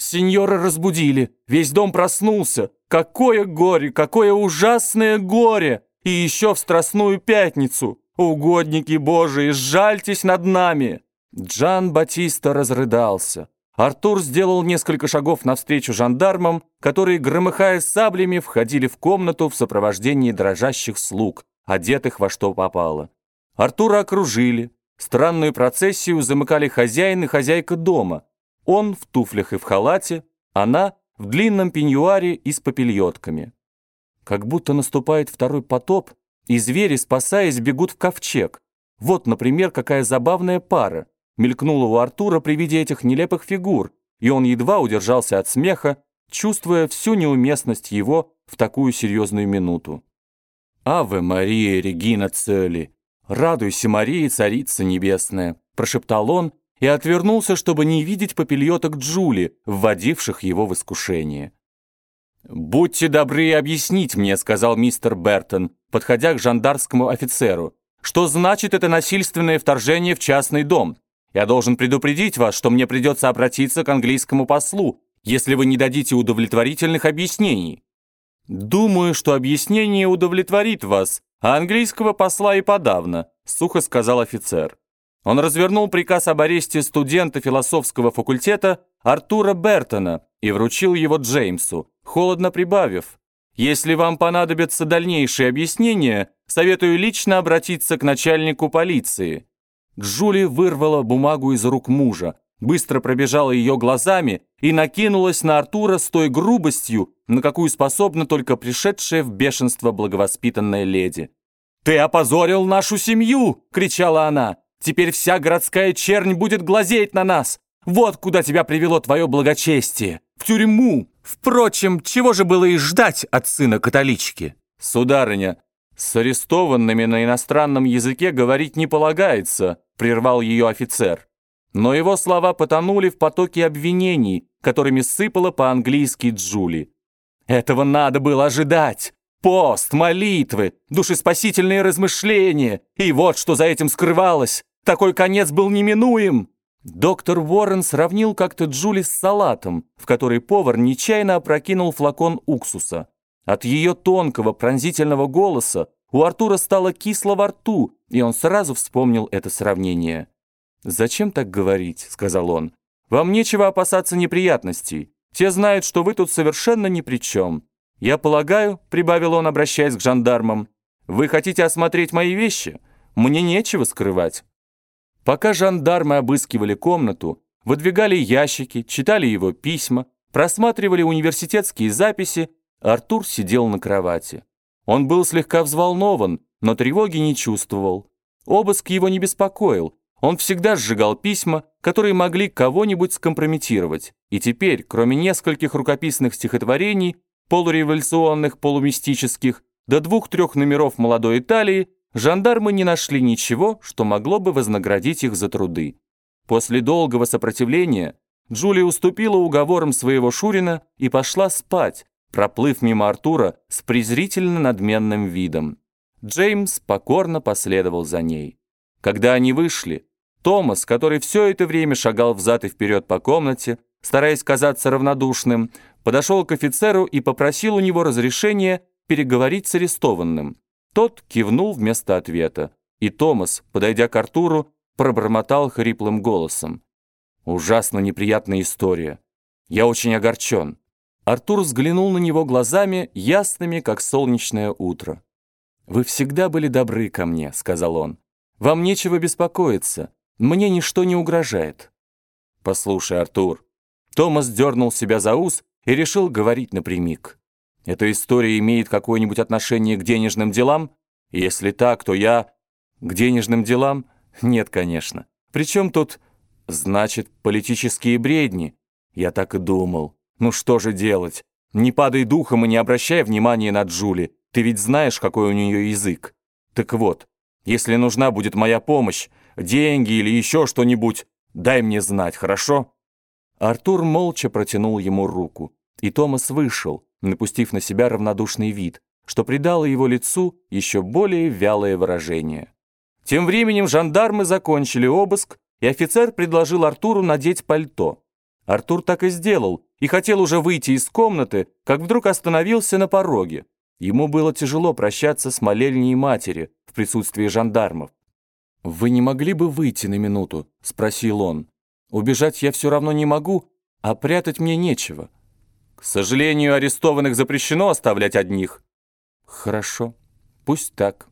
Сеньора разбудили, весь дом проснулся. Какое горе, какое ужасное горе! И еще в Страстную Пятницу! Угодники Божии, сжальтесь над нами!» Джан Батиста разрыдался. Артур сделал несколько шагов навстречу жандармам, которые, громыхая саблями, входили в комнату в сопровождении дрожащих слуг, одетых во что попало. Артура окружили. Странную процессию замыкали хозяин и хозяйка дома. Он в туфлях и в халате, она в длинном пеньюаре и с попельотками. Как будто наступает второй потоп, и звери, спасаясь, бегут в ковчег. Вот, например, какая забавная пара мелькнула у Артура при виде этих нелепых фигур, и он едва удержался от смеха, чувствуя всю неуместность его в такую серьезную минуту. «Аве Мария, Регина Цели! Радуйся, Мария, Царица Небесная!» прошептал он и отвернулся, чтобы не видеть попельоток Джули, вводивших его в искушение. «Будьте добры объяснить мне», — сказал мистер Бертон, подходя к жандарскому офицеру, «что значит это насильственное вторжение в частный дом? Я должен предупредить вас, что мне придется обратиться к английскому послу, если вы не дадите удовлетворительных объяснений». «Думаю, что объяснение удовлетворит вас, а английского посла и подавно», сухо сказал офицер. Он развернул приказ об аресте студента философского факультета Артура Бертона и вручил его Джеймсу, холодно прибавив, «Если вам понадобятся дальнейшие объяснения, советую лично обратиться к начальнику полиции». Джули вырвала бумагу из рук мужа, быстро пробежала ее глазами и накинулась на Артура с той грубостью, на какую способна только пришедшая в бешенство благовоспитанная леди. «Ты опозорил нашу семью!» — кричала она. «Теперь вся городская чернь будет глазеть на нас! Вот куда тебя привело твое благочестие! В тюрьму! Впрочем, чего же было и ждать от сына католички?» «Сударыня, с арестованными на иностранном языке говорить не полагается», прервал ее офицер. Но его слова потонули в потоке обвинений, которыми сыпала по-английски Джули. «Этого надо было ожидать! Пост, молитвы, душеспасительные размышления! И вот что за этим скрывалось! Такой конец был неминуем!» Доктор Уоррен сравнил как-то Джули с салатом, в который повар нечаянно опрокинул флакон уксуса. От ее тонкого пронзительного голоса у Артура стало кисло во рту, и он сразу вспомнил это сравнение. «Зачем так говорить?» — сказал он. «Вам нечего опасаться неприятностей. Те знают, что вы тут совершенно ни при чем. Я полагаю, — прибавил он, обращаясь к жандармам, — вы хотите осмотреть мои вещи? Мне нечего скрывать». Пока жандармы обыскивали комнату, выдвигали ящики, читали его письма, просматривали университетские записи, Артур сидел на кровати. Он был слегка взволнован, но тревоги не чувствовал. Обыск его не беспокоил. Он всегда сжигал письма, которые могли кого-нибудь скомпрометировать. И теперь, кроме нескольких рукописных стихотворений, полуреволюционных, полумистических, до двух-трех номеров молодой Италии, жандармы не нашли ничего, что могло бы вознаградить их за труды. После долгого сопротивления Джулия уступила уговорам своего Шурина и пошла спать, проплыв мимо Артура с презрительно надменным видом. Джеймс покорно последовал за ней. Когда они вышли, Томас, который все это время шагал взад и вперед по комнате, стараясь казаться равнодушным, подошел к офицеру и попросил у него разрешения переговорить с арестованным. Тот кивнул вместо ответа, и Томас, подойдя к Артуру, пробормотал хриплым голосом. «Ужасно неприятная история. Я очень огорчен. Артур взглянул на него глазами, ясными, как солнечное утро. «Вы всегда были добры ко мне», — сказал он. «Вам нечего беспокоиться. Мне ничто не угрожает». «Послушай, Артур». Томас дернул себя за ус и решил говорить напрямик. «Эта история имеет какое-нибудь отношение к денежным делам? Если так, то я...» «К денежным делам? Нет, конечно. Причем тут...» «Значит, политические бредни?» «Я так и думал». Ну что же делать? Не падай духом и не обращай внимания на Джули. Ты ведь знаешь, какой у нее язык. Так вот, если нужна будет моя помощь, деньги или еще что-нибудь, дай мне знать, хорошо?» Артур молча протянул ему руку, и Томас вышел, напустив на себя равнодушный вид, что придало его лицу еще более вялое выражение. Тем временем жандармы закончили обыск, и офицер предложил Артуру надеть пальто. Артур так и сделал и хотел уже выйти из комнаты, как вдруг остановился на пороге. Ему было тяжело прощаться с молельней матери в присутствии жандармов. «Вы не могли бы выйти на минуту?» — спросил он. «Убежать я все равно не могу, а прятать мне нечего». «К сожалению, арестованных запрещено оставлять одних». «Хорошо, пусть так».